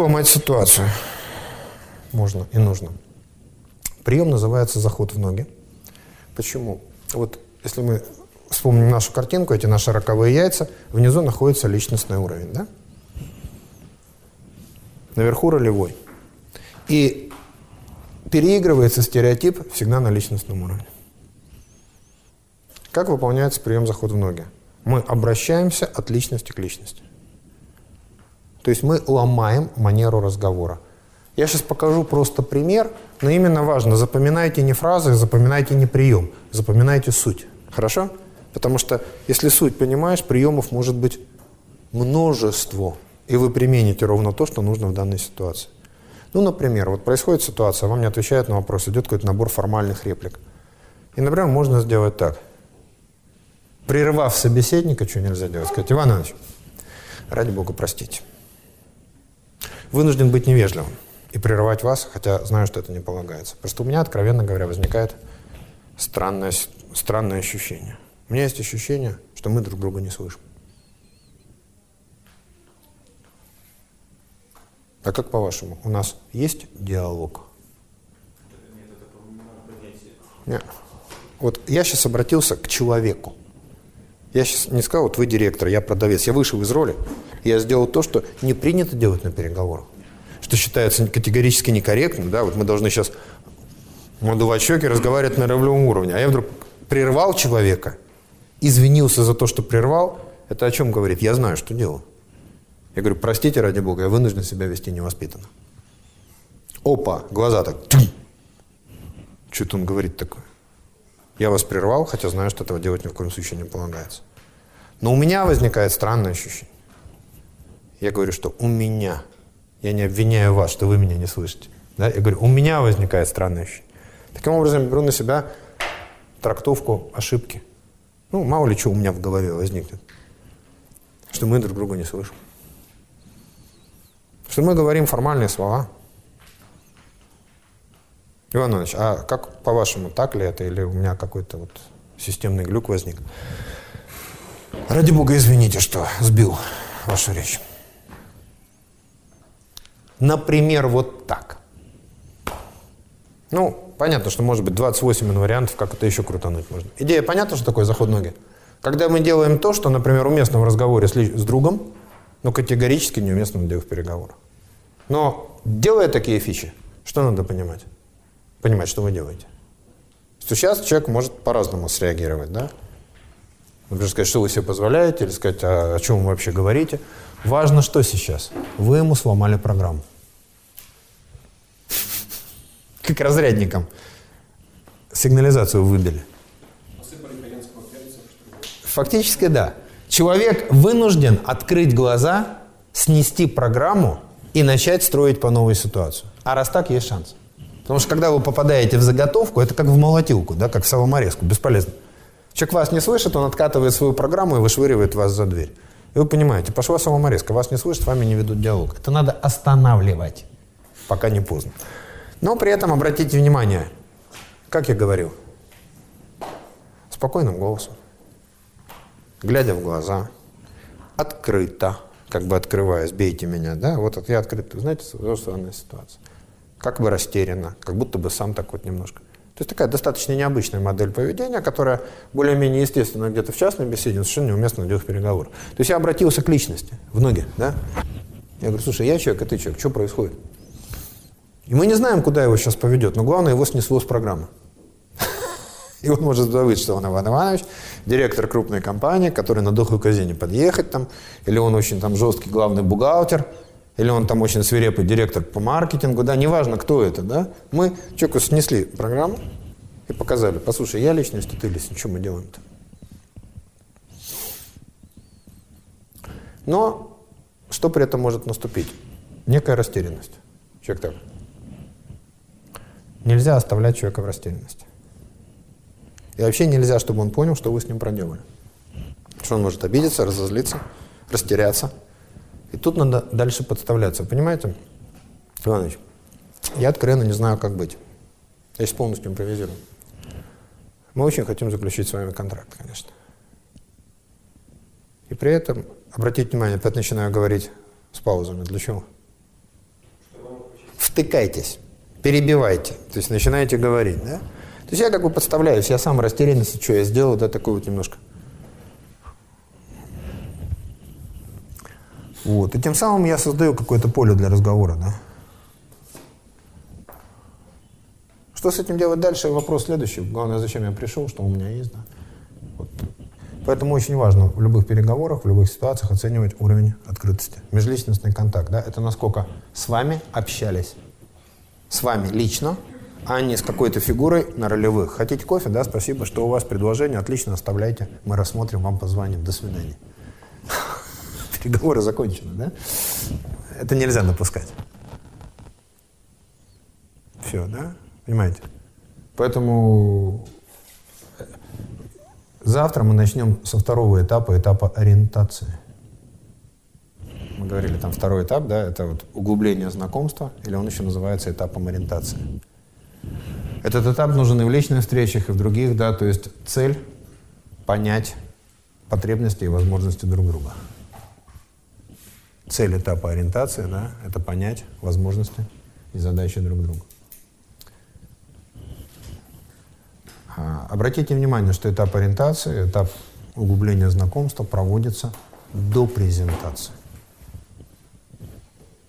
ломать ситуацию? Можно и нужно. Прием называется заход в ноги. Почему? Вот если мы вспомним нашу картинку, эти наши роковые яйца, внизу находится личностный уровень, да? Наверху ролевой. И переигрывается стереотип всегда на личностном уровне. Как выполняется прием заход в ноги? Мы обращаемся от личности к личности. То есть мы ломаем манеру разговора. Я сейчас покажу просто пример, но именно важно, запоминайте не фразы, запоминайте не прием, запоминайте суть. Хорошо? Потому что если суть понимаешь, приемов может быть множество, и вы примените ровно то, что нужно в данной ситуации. Ну, например, вот происходит ситуация, вам не отвечают на вопрос, идет какой-то набор формальных реплик. И, например, можно сделать так. Прервав собеседника, что нельзя делать? Сказать, Иван Иванович, ради бога, простите. Вынужден быть невежливым и прерывать вас, хотя знаю, что это не полагается. Просто у меня, откровенно говоря, возникает странное, странное ощущение. У меня есть ощущение, что мы друг друга не слышим. А как по-вашему, у нас есть диалог? Нет. Вот я сейчас обратился к человеку. Я сейчас не сказал, вот вы директор, я продавец. Я вышел из роли. Я сделал то, что не принято делать на переговорах что считается категорически некорректным, да, вот мы должны сейчас надувать щеки, разговаривать на ролевом уровне, а я вдруг прервал человека, извинился за то, что прервал, это о чем говорит? Я знаю, что делаю. Я говорю, простите, ради бога, я вынужден себя вести невоспитанно. Опа, глаза так. Что-то он говорит такое. Я вас прервал, хотя знаю, что этого делать ни в коем случае не полагается. Но у меня возникает странное ощущение. Я говорю, что у меня я не обвиняю вас, что вы меня не слышите. Да? Я говорю, у меня возникает странное ощущение. Таким образом, беру на себя трактовку ошибки. Ну, мало ли что у меня в голове возникнет. Что мы друг друга не слышим. Что мы говорим формальные слова. Иван Иванович, а как по-вашему, так ли это, или у меня какой-то вот системный глюк возник? Ради бога, извините, что сбил вашу речь. Например, вот так. Ну, понятно, что может быть 28 вариантов, как это еще крутануть можно. Идея понятна, что такое заход ноги? Когда мы делаем то, что, например, уместно в разговоре с, с другом, но категорически неуместно в переговорах. Но делая такие фичи, что надо понимать? Понимать, что вы делаете. Что сейчас человек может по-разному среагировать, да? Например, сказать, что вы себе позволяете, или сказать, а, о чем вы вообще говорите. Важно, что сейчас. Вы ему сломали программу как разрядником. Сигнализацию выбили. Фактически да. Человек вынужден открыть глаза, снести программу и начать строить по новой ситуацию. А раз так, есть шанс. Потому что когда вы попадаете в заготовку, это как в молотилку, да, как в самоморезку, бесполезно. Человек вас не слышит, он откатывает свою программу и вышвыривает вас за дверь. И вы понимаете, пошла самоморезка, вас не слышат, с вами не ведут диалог. Это надо останавливать, пока не поздно. Но при этом обратите внимание, как я говорил, спокойным голосом, глядя в глаза, открыто, как бы открываясь, бейте меня, да, вот я открыт, знаете, взрослая ситуация. Как бы растерянно, как будто бы сам так вот немножко. То есть такая достаточно необычная модель поведения, которая более-менее естественно где-то в частной беседе, но совершенно неуместно в делах переговоров. То есть я обратился к личности, в ноги, да? Я говорю, слушай, я человек, а ты человек, что происходит? И мы не знаем, куда его сейчас поведет, но главное, его снесло с программы. И он может забыть, что он Иван Иванович, директор крупной компании, который на дохлой казине подъехать там, или он очень там жесткий главный бухгалтер, или он там очень свирепый директор по маркетингу, да, неважно, кто это, да. Мы человеку снесли программу и показали, послушай, я личность, а ты личность, что мы делаем-то? Но что при этом может наступить? Некая растерянность. Человек так, Нельзя оставлять человека в растерянности. И вообще нельзя, чтобы он понял, что вы с ним проделали. Что он может обидеться, разозлиться, растеряться. И тут надо дальше подставляться. Понимаете, Иванович, я откровенно не знаю, как быть. Я сейчас полностью импровизирую. Мы очень хотим заключить с вами контракт, конечно. И при этом, обратите внимание, опять начинаю говорить с паузами. Для чего? втыкайтесь, перебивайте, то есть начинаете говорить, да? То есть я как бы подставляюсь, я сам растерянности, что я сделал, да, такой вот немножко. Вот, и тем самым я создаю какое-то поле для разговора, да? Что с этим делать дальше? Вопрос следующий. Главное, зачем я пришел, что у меня есть. Да? Вот. Поэтому очень важно в любых переговорах, в любых ситуациях оценивать уровень открытости. Межличностный контакт. Да? Это насколько с вами общались. С вами лично, а не с какой-то фигурой на ролевых. Хотите кофе? Да, спасибо, что у вас предложение. Отлично, оставляйте. Мы рассмотрим, вам позвоним. До свидания. Переговоры закончены, да? Это нельзя допускать. Все, да? Понимаете? Поэтому завтра мы начнем со второго этапа, этапа ориентации. Мы говорили, там второй этап, да, это вот углубление знакомства, или он еще называется этапом ориентации. Этот этап нужен и в личных встречах, и в других, да, то есть цель понять потребности и возможности друг друга. Цель этапа ориентации, да, это понять возможности и задачи друг друга. А, обратите внимание, что этап ориентации, этап углубления знакомства проводится до презентации.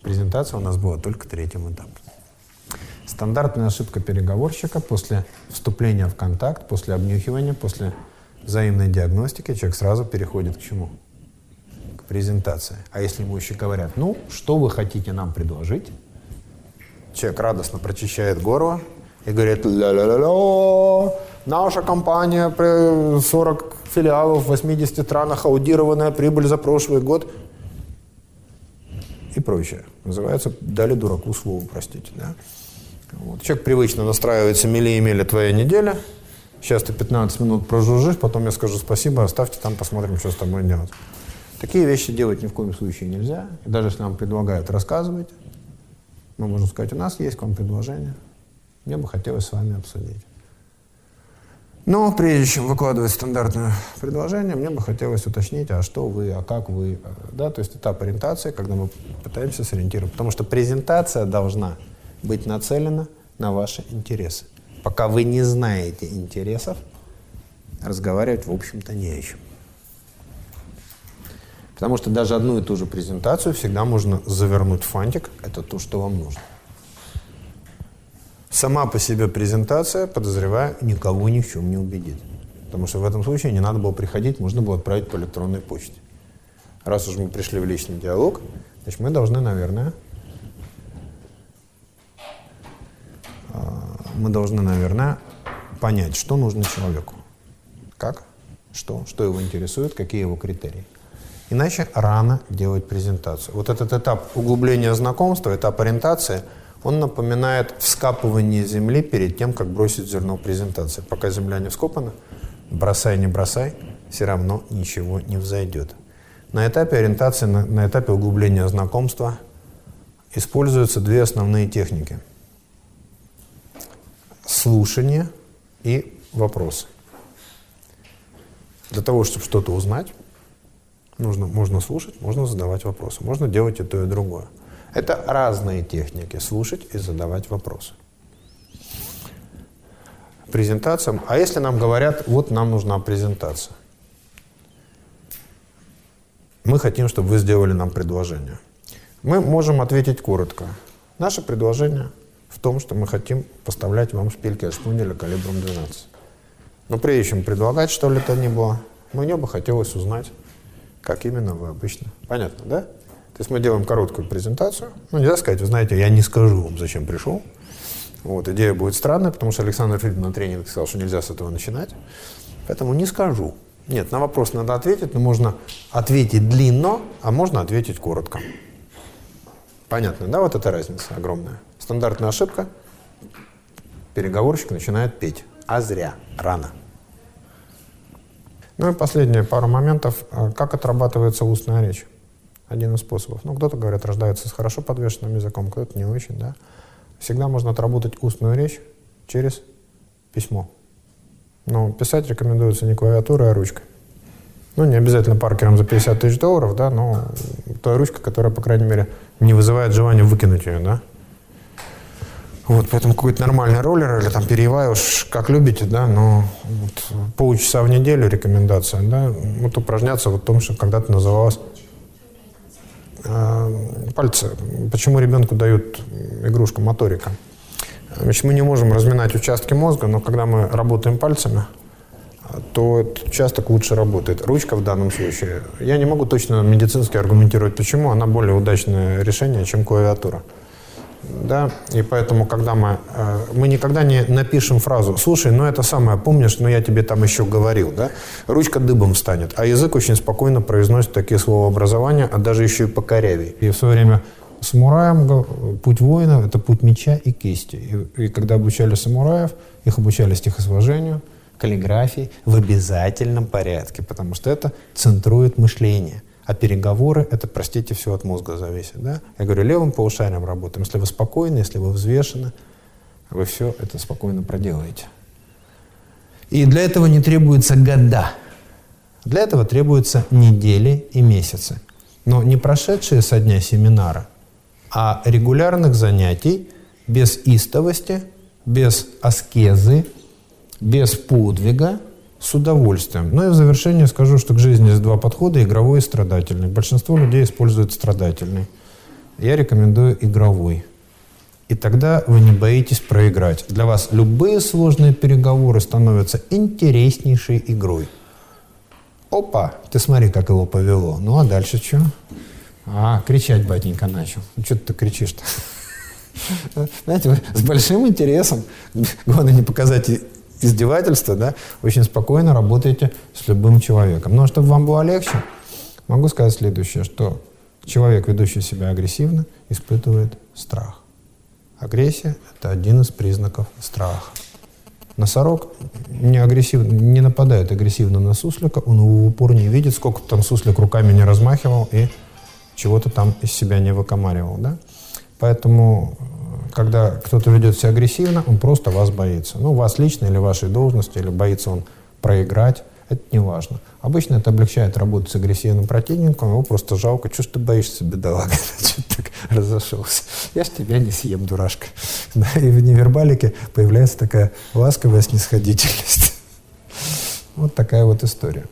Презентация у нас была только третьим этапом. Стандартная ошибка переговорщика после вступления в контакт, после обнюхивания, после взаимной диагностики человек сразу переходит к чему? К презентации. А если ему еще говорят, ну, что вы хотите нам предложить? Человек радостно прочищает горло, и говорит, ля-ля-ля-ля, наша компания, 40 филиалов в 80 странах, аудированная прибыль за прошлый год и прочее. Называется «дали дураку слово», простите. Да? Вот. Человек привычно настраивается мили-мили твоя неделя, сейчас ты 15 минут прожужжишь, потом я скажу спасибо, оставьте там, посмотрим, что с тобой делать. Такие вещи делать ни в коем случае нельзя. И даже если нам предлагают рассказывать, мы можем сказать, у нас есть к вам предложение – мне бы хотелось с вами обсудить. Но прежде чем выкладывать стандартное предложение, мне бы хотелось уточнить, а что вы, а как вы, да, то есть этап ориентации, когда мы пытаемся сориентировать. Потому что презентация должна быть нацелена на ваши интересы. Пока вы не знаете интересов, разговаривать, в общем-то, не о чем. Потому что даже одну и ту же презентацию всегда можно завернуть в фантик. Это то, что вам нужно. Сама по себе презентация, подозреваю, никого ни в чем не убедит. Потому что в этом случае не надо было приходить, можно было отправить по электронной почте. Раз уж мы пришли в личный диалог, значит, мы должны, наверное, а, мы должны, наверное, понять, что нужно человеку. Как, что, что его интересует, какие его критерии. Иначе рано делать презентацию. Вот этот этап углубления знакомства, этап ориентации – он напоминает вскапывание земли перед тем, как бросить зерно презентации. Пока земля не вскопана, бросай, не бросай, все равно ничего не взойдет. На этапе ориентации, на, на этапе углубления знакомства используются две основные техники. Слушание и вопросы. Для того, чтобы что-то узнать, нужно, можно слушать, можно задавать вопросы. Можно делать и то, и другое. Это разные техники – слушать и задавать вопросы. Презентация. А если нам говорят, вот нам нужна презентация. Мы хотим, чтобы вы сделали нам предложение. Мы можем ответить коротко. Наше предложение в том, что мы хотим поставлять вам шпильки от шпунеля калибром 12. Но прежде чем предлагать что ли то ни было, мне бы хотелось узнать, как именно вы обычно. Понятно, да? То есть мы делаем короткую презентацию. Ну, нельзя сказать, вы знаете, я не скажу вам, зачем пришел. Вот, идея будет странная, потому что Александр Фридман на тренинге сказал, что нельзя с этого начинать. Поэтому не скажу. Нет, на вопрос надо ответить, но можно ответить длинно, а можно ответить коротко. Понятно, да, вот эта разница огромная. Стандартная ошибка. Переговорщик начинает петь. А зря, рано. Ну и последние пару моментов. Как отрабатывается устная речь? один из способов. Ну, кто-то, говорят, рождается с хорошо подвешенным языком, кто-то не очень, да. Всегда можно отработать устную речь через письмо. Но писать рекомендуется не клавиатурой, а ручкой. Ну, не обязательно паркером за 50 тысяч долларов, да, но той ручкой, которая, по крайней мере, не вызывает желания выкинуть ее, да. Вот, поэтому какой-то нормальный роллер или там перьевая уж как любите, да, но вот полчаса в неделю рекомендация, да, вот упражняться вот в том, что когда-то называлось э, пальцы. Почему ребенку дают игрушку моторика? Значит, мы не можем разминать участки мозга, но когда мы работаем пальцами, то этот участок лучше работает. Ручка в данном случае. Я не могу точно медицински аргументировать, почему. Она более удачное решение, чем клавиатура. Да? И поэтому, когда мы... Э, мы никогда не напишем фразу «Слушай, ну это самое, помнишь, но я тебе там еще говорил». Да? Ручка дыбом станет. А язык очень спокойно произносит такие словообразования, а даже еще и покорявее. И в свое время самураям путь воина – это путь меча и кисти. И, и когда обучали самураев, их обучали стихосложению, каллиграфии в обязательном порядке, потому что это центрует мышление. А переговоры – это, простите, все от мозга зависит. Да? Я говорю, левым полушарием работаем. Если вы спокойны, если вы взвешены, вы все это спокойно проделаете. И для этого не требуется года. Для этого требуются недели и месяцы. Но не прошедшие со дня семинара, а регулярных занятий без истовости, без аскезы, без подвига, с удовольствием. Ну и в завершение скажу, что к жизни есть два подхода, игровой и страдательный. Большинство людей используют страдательный. Я рекомендую игровой. И тогда вы не боитесь проиграть. Для вас любые сложные переговоры становятся интереснейшей игрой. Опа, ты смотри, как его повело. Ну а дальше что? А, кричать батенька начал. Ну что ты кричишь-то? Знаете, с большим интересом, главное не показать издевательства, да, очень спокойно работаете с любым человеком. Но чтобы вам было легче, могу сказать следующее, что человек, ведущий себя агрессивно, испытывает страх. Агрессия – это один из признаков страха. Носорог не, агрессивно, не нападает агрессивно на суслика, он его в упор не видит, сколько там суслик руками не размахивал и чего-то там из себя не выкомаривал. Да? Поэтому когда кто-то ведет себя агрессивно, он просто вас боится. Ну, вас лично или вашей должности, или боится он проиграть, это не важно. Обычно это облегчает работу с агрессивным противником, его просто жалко. Чего ж ты боишься, бедолага? Чего так разошелся? Я ж тебя не съем, дурашка. Да, и в невербалике появляется такая ласковая снисходительность. Вот такая вот история.